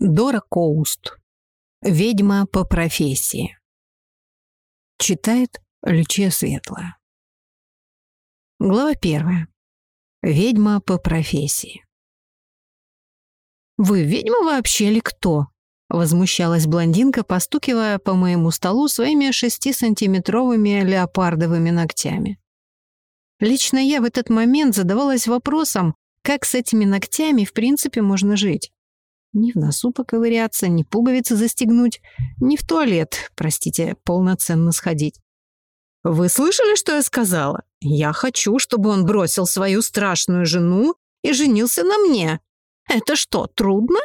Дора Коуст. Ведьма по профессии. Читает Лючия Светлая. Глава первая. Ведьма по профессии. «Вы ведьма вообще или кто?» — возмущалась блондинка, постукивая по моему столу своими шестисантиметровыми леопардовыми ногтями. Лично я в этот момент задавалась вопросом, как с этими ногтями в принципе можно жить. Ни в носу поковыряться, ни пуговицы застегнуть, ни в туалет, простите, полноценно сходить. «Вы слышали, что я сказала? Я хочу, чтобы он бросил свою страшную жену и женился на мне. Это что, трудно?»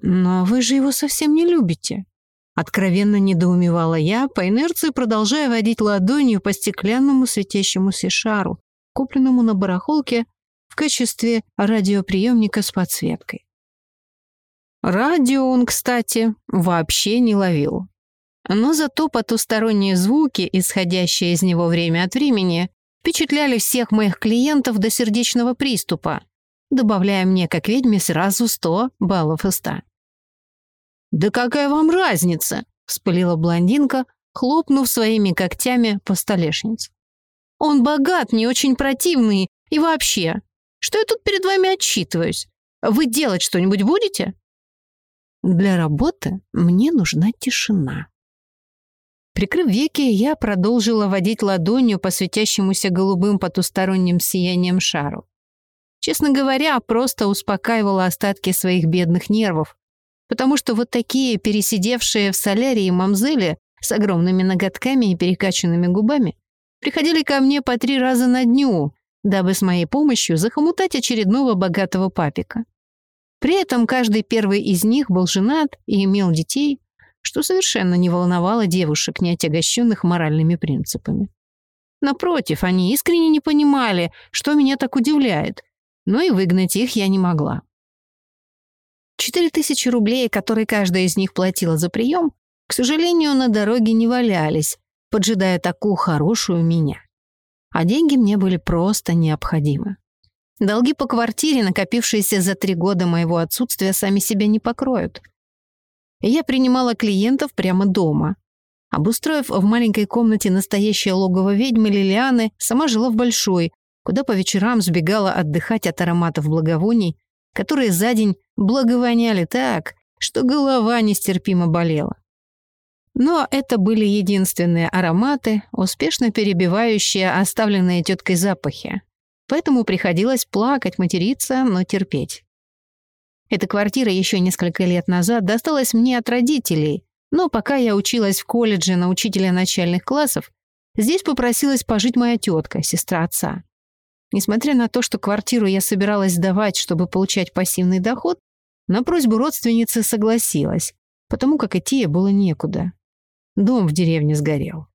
«Но вы же его совсем не любите», — откровенно недоумевала я, по инерции продолжая водить ладонью по стеклянному светящемуся шару, купленному на барахолке в качестве радиоприемника с подсветкой. Радио он, кстати, вообще не ловил. Но зато потусторонние звуки, исходящие из него время от времени, впечатляли всех моих клиентов до сердечного приступа, добавляя мне, как ведьме, сразу 100 баллов из 100. «Да какая вам разница?» — вспылила блондинка, хлопнув своими когтями по столешнице. «Он богат, не очень противный, и вообще, что я тут перед вами отчитываюсь? Вы делать что-нибудь будете?» Для работы мне нужна тишина. Прикрыв веки, я продолжила водить ладонью по светящемуся голубым потусторонним сиянием шару. Честно говоря, просто успокаивала остатки своих бедных нервов, потому что вот такие пересидевшие в солярии мамзели с огромными ноготками и перекачанными губами приходили ко мне по три раза на дню, дабы с моей помощью захомутать очередного богатого папика. При этом каждый первый из них был женат и имел детей, что совершенно не волновало девушек, не отягощенных моральными принципами. Напротив, они искренне не понимали, что меня так удивляет, но и выгнать их я не могла. Четыре тысячи рублей, которые каждая из них платила за прием, к сожалению, на дороге не валялись, поджидая такую хорошую меня. А деньги мне были просто необходимы. Долги по квартире, накопившиеся за три года моего отсутствия, сами себя не покроют. Я принимала клиентов прямо дома. Обустроив в маленькой комнате настоящее логово ведьмы Лилианы, сама жила в большой, куда по вечерам сбегала отдыхать от ароматов благовоний, которые за день благовоняли так, что голова нестерпимо болела. Но это были единственные ароматы, успешно перебивающие оставленные теткой запахи поэтому приходилось плакать, материться, но терпеть. Эта квартира еще несколько лет назад досталась мне от родителей, но пока я училась в колледже на учителя начальных классов, здесь попросилась пожить моя тетка, сестра отца. Несмотря на то, что квартиру я собиралась сдавать, чтобы получать пассивный доход, на просьбу родственницы согласилась, потому как идти было некуда. Дом в деревне сгорел.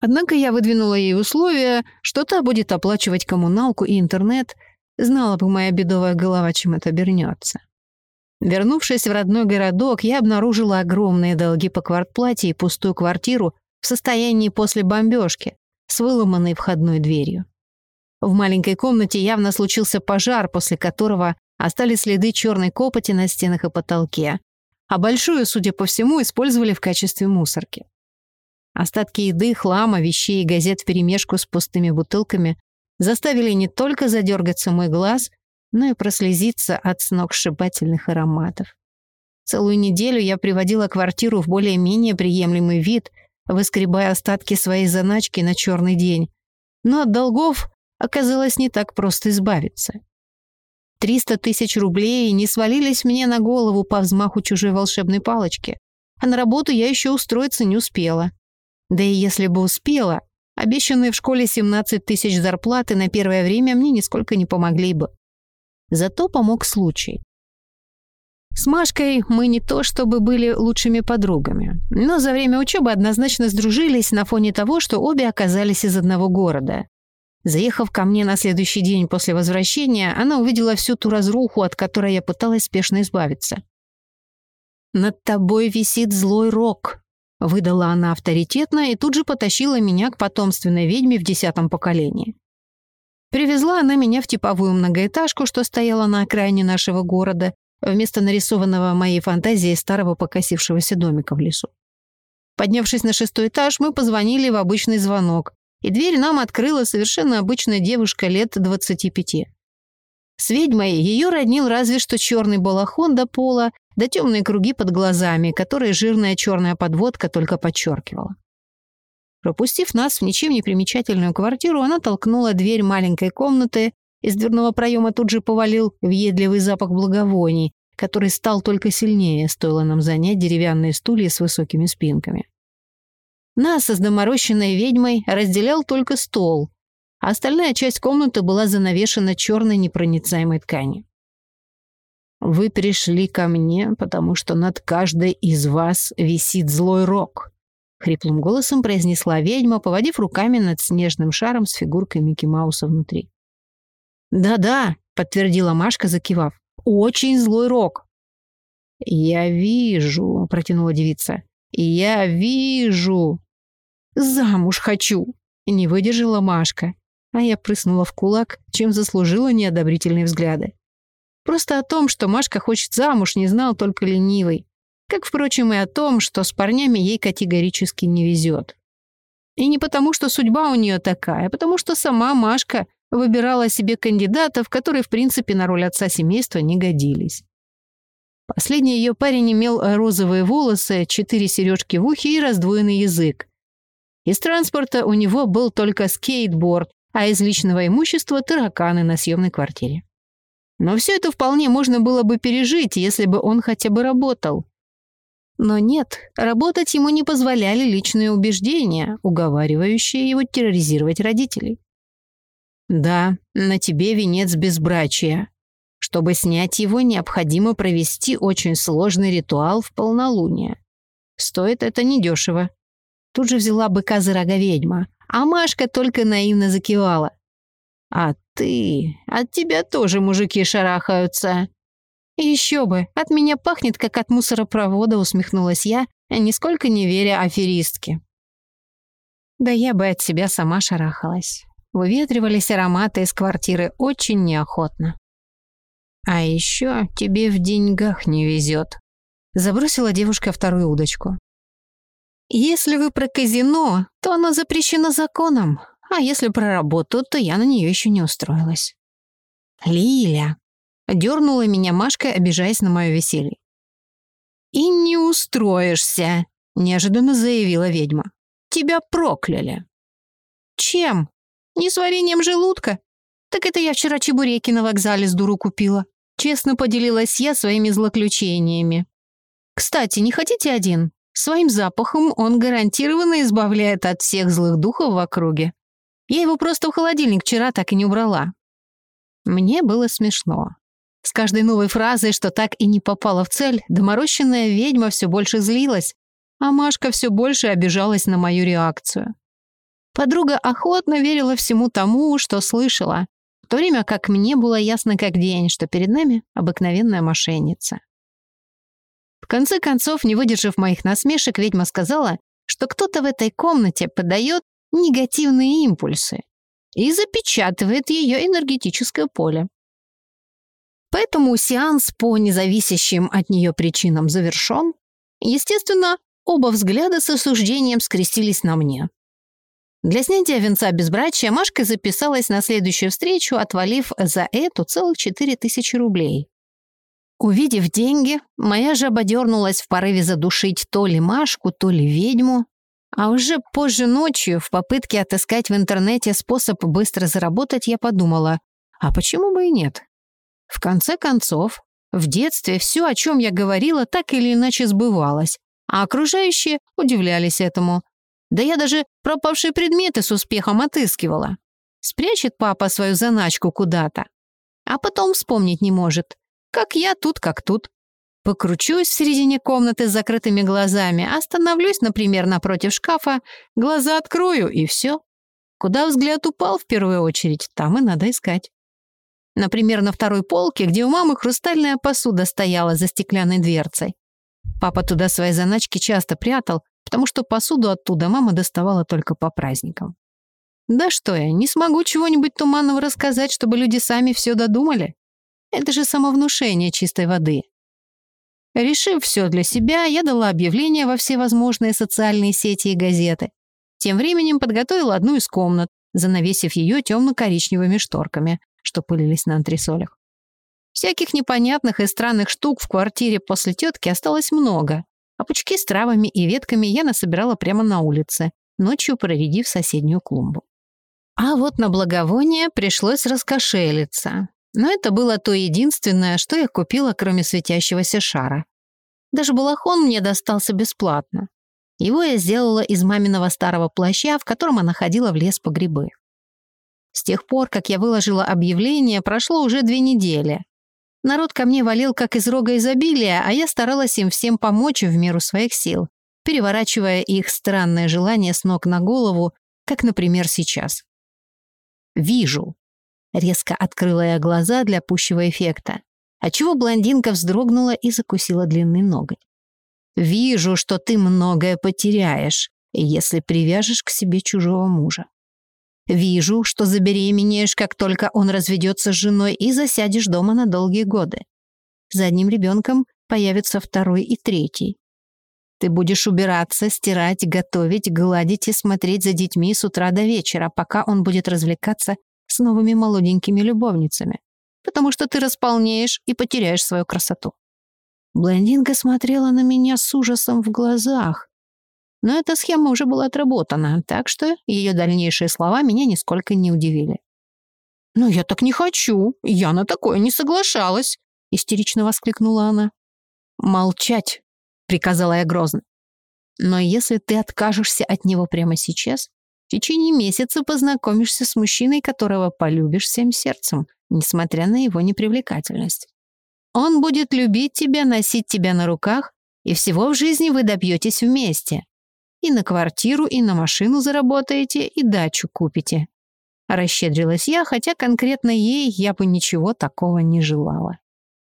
Однако я выдвинула ей условия, что та будет оплачивать коммуналку и интернет. Знала бы моя бедовая голова, чем это обернется. Вернувшись в родной городок, я обнаружила огромные долги по квартплате и пустую квартиру в состоянии после бомбежки с выломанной входной дверью. В маленькой комнате явно случился пожар, после которого остались следы черной копоти на стенах и потолке, а большую, судя по всему, использовали в качестве мусорки. Остатки еды, хлама, вещей и газет вперемешку с пустыми бутылками заставили не только задергаться мой глаз, но и прослезиться от сногсшибательных ароматов. Целую неделю я приводила квартиру в более-менее приемлемый вид, выскребая остатки своей заначки на черный день. Но от долгов оказалось не так просто избавиться. Триста тысяч рублей не свалились мне на голову по взмаху чужой волшебной палочки, а на работу я еще устроиться не успела. Да и если бы успела, обещанные в школе 17 тысяч зарплаты на первое время мне нисколько не помогли бы. Зато помог случай. С Машкой мы не то чтобы были лучшими подругами, но за время учебы однозначно сдружились на фоне того, что обе оказались из одного города. Заехав ко мне на следующий день после возвращения, она увидела всю ту разруху, от которой я пыталась спешно избавиться. «Над тобой висит злой рок», Выдала она авторитетно и тут же потащила меня к потомственной ведьме в десятом поколении. Привезла она меня в типовую многоэтажку, что стояла на окраине нашего города, вместо нарисованного моей фантазией старого покосившегося домика в лесу. Поднявшись на шестой этаж, мы позвонили в обычный звонок, и дверь нам открыла совершенно обычная девушка лет 25. С ведьмой ее роднил разве что черный балахон до пола, да темные круги под глазами, которые жирная черная подводка только подчеркивала. Пропустив нас в ничем не примечательную квартиру, она толкнула дверь маленькой комнаты, из дверного проема тут же повалил въедливый запах благовоний, который стал только сильнее, стоило нам занять деревянные стулья с высокими спинками. Нас с доморощенной ведьмой разделял только стол, а остальная часть комнаты была занавешена черной непроницаемой тканью. «Вы пришли ко мне, потому что над каждой из вас висит злой рок», хриплым голосом произнесла ведьма, поводив руками над снежным шаром с фигуркой Микки Мауса внутри. «Да-да», — подтвердила Машка, закивав. «Очень злой рок». «Я вижу», — протянула девица. «Я вижу». «Замуж хочу», — не выдержала Машка. А я прыснула в кулак, чем заслужила неодобрительные взгляды. Просто о том, что Машка хочет замуж, не знал только ленивый. Как, впрочем, и о том, что с парнями ей категорически не везет. И не потому, что судьба у нее такая, а потому что сама Машка выбирала себе кандидатов, которые, в принципе, на роль отца семейства не годились. Последний ее парень имел розовые волосы, четыре сережки в ухе и раздвоенный язык. Из транспорта у него был только скейтборд, а из личного имущества – тараканы на съемной квартире. Но все это вполне можно было бы пережить, если бы он хотя бы работал. Но нет, работать ему не позволяли личные убеждения, уговаривающие его терроризировать родителей. Да, на тебе венец безбрачия. Чтобы снять его, необходимо провести очень сложный ритуал в полнолуние. Стоит это недешево. Тут же взяла быка за рога ведьма, а Машка только наивно закивала. А ты... От тебя тоже мужики шарахаются. Еще бы, от меня пахнет, как от мусоропровода, усмехнулась я, нисколько не веря аферистке. Да я бы от себя сама шарахалась. Выветривались ароматы из квартиры очень неохотно. «А еще тебе в деньгах не везет», — забросила девушка вторую удочку. «Если вы про казино, то оно запрещено законом, а если про работу, то я на нее еще не устроилась». «Лиля», — дернула меня Машка, обижаясь на мое веселье. «И не устроишься», — неожиданно заявила ведьма. «Тебя прокляли». «Чем?» Не с вареньем желудка? Так это я вчера чебуреки на вокзале с дуру купила. Честно поделилась я своими злоключениями. Кстати, не хотите один? Своим запахом он гарантированно избавляет от всех злых духов в округе. Я его просто в холодильник вчера так и не убрала. Мне было смешно. С каждой новой фразой, что так и не попала в цель, доморощенная ведьма все больше злилась, а Машка все больше обижалась на мою реакцию. Подруга охотно верила всему тому, что слышала, в то время как мне было ясно как день, что перед нами обыкновенная мошенница. Конце концов, не выдержав моих насмешек, ведьма сказала, что кто-то в этой комнате подает негативные импульсы и запечатывает ее энергетическое поле. Поэтому сеанс по независящим от нее причинам завершен. Естественно, оба взгляда с осуждением скрестились на мне. Для снятия венца безбрачия Машка записалась на следующую встречу, отвалив за эту целых четыре тысячи рублей. Увидев деньги, моя жаба дернулась в порыве задушить то ли Машку, то ли ведьму. А уже позже ночью, в попытке отыскать в интернете способ быстро заработать, я подумала, а почему бы и нет? В конце концов, в детстве все, о чем я говорила, так или иначе сбывалось, а окружающие удивлялись этому. Да я даже пропавшие предметы с успехом отыскивала. Спрячет папа свою заначку куда-то, а потом вспомнить не может. Как я тут, как тут. Покручусь в середине комнаты с закрытыми глазами, остановлюсь, например, напротив шкафа, глаза открою, и все. Куда взгляд упал в первую очередь, там и надо искать. Например, на второй полке, где у мамы хрустальная посуда стояла за стеклянной дверцей. Папа туда свои заначки часто прятал, потому что посуду оттуда мама доставала только по праздникам. Да что я, не смогу чего-нибудь туманного рассказать, чтобы люди сами все додумали? Это же самовнушение чистой воды. Решив все для себя, я дала объявление во все возможные социальные сети и газеты. Тем временем подготовила одну из комнат, занавесив ее темно-коричневыми шторками, что пылились на антресолях. Всяких непонятных и странных штук в квартире после тетки осталось много, а пучки с травами и ветками я насобирала прямо на улице, ночью проредив соседнюю клумбу. А вот на благовоние пришлось раскошелиться. Но это было то единственное, что я купила, кроме светящегося шара. Даже балахон мне достался бесплатно. Его я сделала из маминого старого плаща, в котором она ходила в лес по грибы. С тех пор, как я выложила объявление, прошло уже две недели. Народ ко мне валил как из рога изобилия, а я старалась им всем помочь в меру своих сил, переворачивая их странное желание с ног на голову, как, например, сейчас. «Вижу». Резко открыла я глаза для пущего эффекта, отчего блондинка вздрогнула и закусила длинный ноготь. «Вижу, что ты многое потеряешь, если привяжешь к себе чужого мужа. Вижу, что забеременеешь, как только он разведется с женой и засядешь дома на долгие годы. За одним ребенком появится второй и третий. Ты будешь убираться, стирать, готовить, гладить и смотреть за детьми с утра до вечера, пока он будет развлекаться с новыми молоденькими любовницами. Потому что ты располнеешь и потеряешь свою красоту. Блондинка смотрела на меня с ужасом в глазах, но эта схема уже была отработана, так что ее дальнейшие слова меня нисколько не удивили. «Но я так не хочу! Я на такое не соглашалась!» — истерично воскликнула она. «Молчать!» — приказала я грозно. «Но если ты откажешься от него прямо сейчас, в течение месяца познакомишься с мужчиной, которого полюбишь всем сердцем, несмотря на его непривлекательность. Он будет любить тебя, носить тебя на руках, и всего в жизни вы добьетесь вместе. И на квартиру, и на машину заработаете, и дачу купите. Расщедрилась я, хотя конкретно ей я бы ничего такого не желала.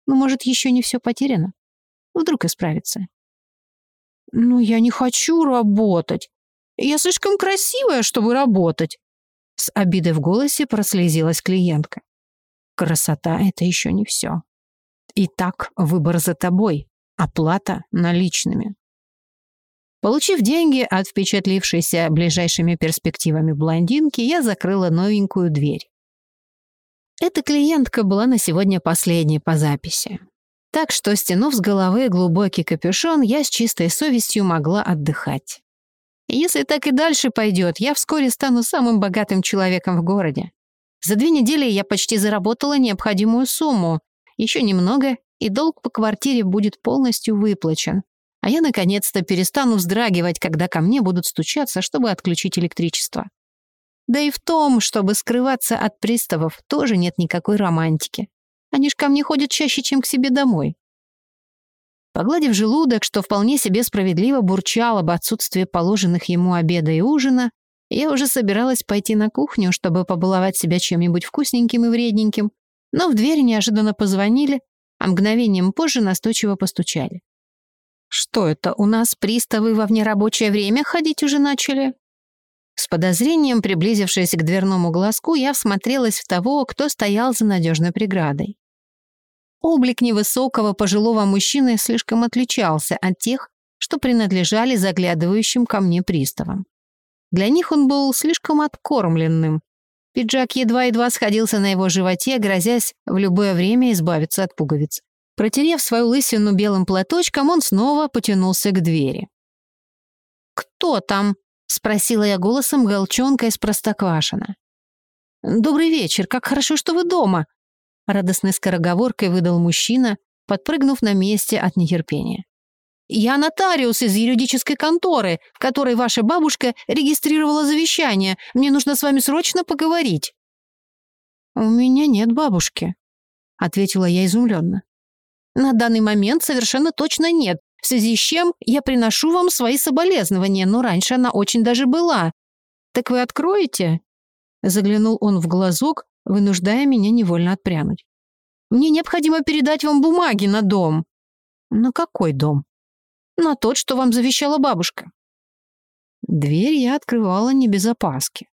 Но, ну, может, еще не все потеряно? Вдруг исправится. «Ну, я не хочу работать. Я слишком красивая, чтобы работать». С обидой в голосе прослезилась клиентка. «Красота — это еще не все. Итак, выбор за тобой. Оплата наличными. Получив деньги от впечатлившейся ближайшими перспективами блондинки, я закрыла новенькую дверь. Эта клиентка была на сегодня последней по записи. Так что, стянув с головы глубокий капюшон, я с чистой совестью могла отдыхать. Если так и дальше пойдет, я вскоре стану самым богатым человеком в городе. За две недели я почти заработала необходимую сумму. Еще немного, и долг по квартире будет полностью выплачен а я наконец-то перестану вздрагивать, когда ко мне будут стучаться, чтобы отключить электричество. Да и в том, чтобы скрываться от приставов, тоже нет никакой романтики. Они ж ко мне ходят чаще, чем к себе домой. Погладив желудок, что вполне себе справедливо бурчал об отсутствии положенных ему обеда и ужина, я уже собиралась пойти на кухню, чтобы побаловать себя чем-нибудь вкусненьким и вредненьким, но в дверь неожиданно позвонили, а мгновением позже настойчиво постучали. Что это, у нас приставы во внерабочее время ходить уже начали? С подозрением, приблизившись к дверному глазку, я всмотрелась в того, кто стоял за надежной преградой. Облик невысокого пожилого мужчины слишком отличался от тех, что принадлежали заглядывающим ко мне приставам. Для них он был слишком откормленным. Пиджак едва-едва сходился на его животе, грозясь в любое время избавиться от пуговиц. Протерев свою лысину белым платочком, он снова потянулся к двери. «Кто там?» — спросила я голосом голчонка из Простоквашина. «Добрый вечер, как хорошо, что вы дома!» Радостной скороговоркой выдал мужчина, подпрыгнув на месте от нетерпения. «Я нотариус из юридической конторы, в которой ваша бабушка регистрировала завещание. Мне нужно с вами срочно поговорить». «У меня нет бабушки», — ответила я изумленно. На данный момент совершенно точно нет, в связи с чем я приношу вам свои соболезнования, но раньше она очень даже была. Так вы откроете?» Заглянул он в глазок, вынуждая меня невольно отпрянуть. «Мне необходимо передать вам бумаги на дом». «На какой дом?» «На тот, что вам завещала бабушка». Дверь я открывала не без опаски.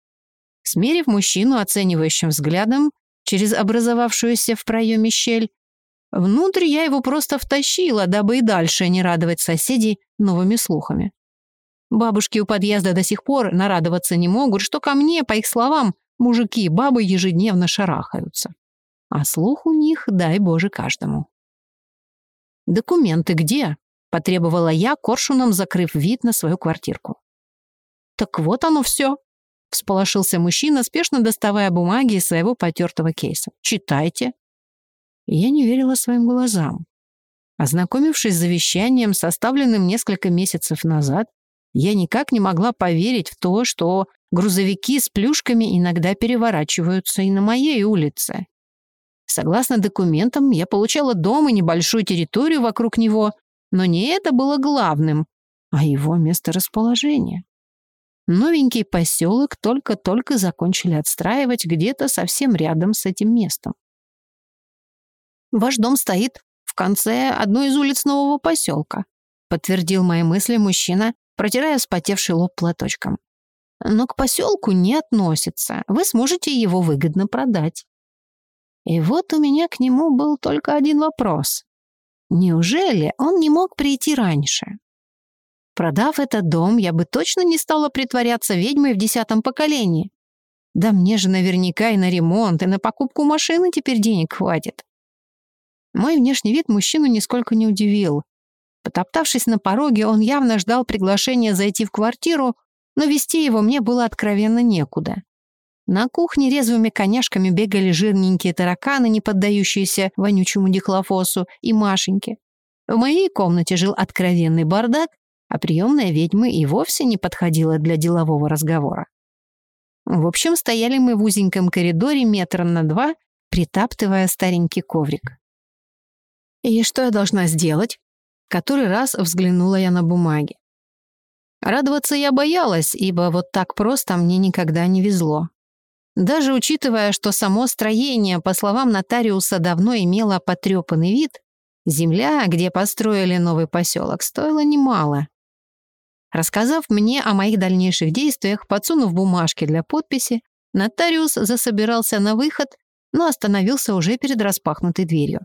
Смерив мужчину оценивающим взглядом, через образовавшуюся в проеме щель. Внутрь я его просто втащила, дабы и дальше не радовать соседей новыми слухами. Бабушки у подъезда до сих пор нарадоваться не могут, что ко мне, по их словам, мужики и бабы ежедневно шарахаются. А слух у них, дай Боже, каждому. «Документы где?» — потребовала я, коршуном закрыв вид на свою квартирку. «Так вот оно все», — всполошился мужчина, спешно доставая бумаги из своего потертого кейса. «Читайте». Я не верила своим глазам. Ознакомившись с завещанием, составленным несколько месяцев назад, я никак не могла поверить в то, что грузовики с плюшками иногда переворачиваются и на моей улице. Согласно документам, я получала дом и небольшую территорию вокруг него, но не это было главным, а его месторасположение. Новенький поселок только-только закончили отстраивать где-то совсем рядом с этим местом. «Ваш дом стоит в конце одной из улиц нового поселка», подтвердил мои мысли мужчина, протирая вспотевший лоб платочком. «Но к поселку не относится. Вы сможете его выгодно продать». И вот у меня к нему был только один вопрос. Неужели он не мог прийти раньше? Продав этот дом, я бы точно не стала притворяться ведьмой в десятом поколении. Да мне же наверняка и на ремонт, и на покупку машины теперь денег хватит. Мой внешний вид мужчину нисколько не удивил. Потоптавшись на пороге, он явно ждал приглашения зайти в квартиру, но вести его мне было откровенно некуда. На кухне резвыми коняшками бегали жирненькие тараканы, не поддающиеся вонючему дихлофосу, и Машеньке. В моей комнате жил откровенный бардак, а приемная ведьмы и вовсе не подходила для делового разговора. В общем, стояли мы в узеньком коридоре метра на два, притаптывая старенький коврик. «И что я должна сделать?» Который раз взглянула я на бумаги. Радоваться я боялась, ибо вот так просто мне никогда не везло. Даже учитывая, что само строение, по словам нотариуса, давно имело потрепанный вид, земля, где построили новый поселок, стоила немало. Рассказав мне о моих дальнейших действиях, подсунув бумажки для подписи, нотариус засобирался на выход, но остановился уже перед распахнутой дверью.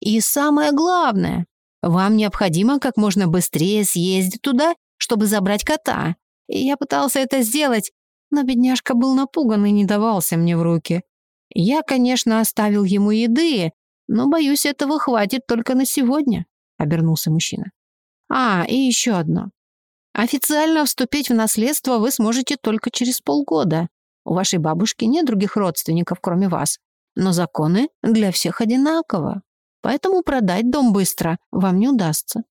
«И самое главное, вам необходимо как можно быстрее съездить туда, чтобы забрать кота. И я пытался это сделать, но бедняжка был напуган и не давался мне в руки. Я, конечно, оставил ему еды, но, боюсь, этого хватит только на сегодня», — обернулся мужчина. «А, и еще одно. Официально вступить в наследство вы сможете только через полгода. У вашей бабушки нет других родственников, кроме вас. Но законы для всех одинаково. Поэтому продать дом быстро вам не удастся.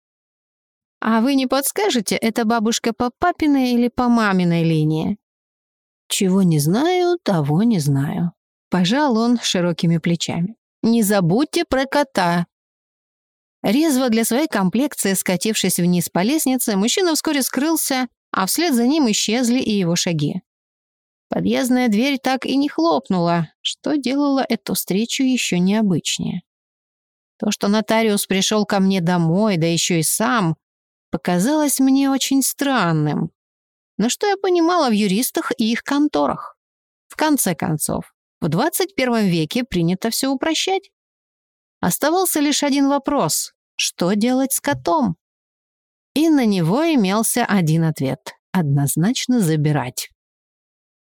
А вы не подскажете, это бабушка по папиной или по маминой линии? Чего не знаю, того не знаю. Пожал он широкими плечами. Не забудьте про кота. Резво для своей комплекции, скатившись вниз по лестнице, мужчина вскоре скрылся, а вслед за ним исчезли и его шаги. Подъездная дверь так и не хлопнула, что делало эту встречу еще необычнее. То, что нотариус пришел ко мне домой, да еще и сам, показалось мне очень странным. Но что я понимала в юристах и их конторах? В конце концов, в 21 веке принято все упрощать. Оставался лишь один вопрос — что делать с котом? И на него имелся один ответ — однозначно забирать.